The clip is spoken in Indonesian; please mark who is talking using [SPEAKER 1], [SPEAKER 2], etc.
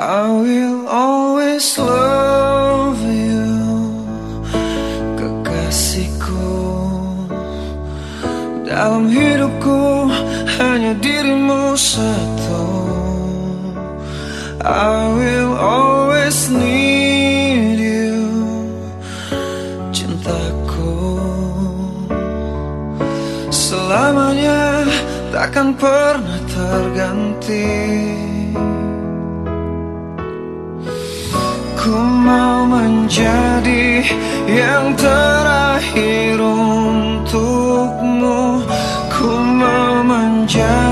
[SPEAKER 1] I will always love you. Kekasihku Dalam hidupku hanya dirimu satu. I will always need you. Cintaku Selamanya takkan pernah terganti Ku mau menjadi yang terakhir untukmu. Ku mau menjadi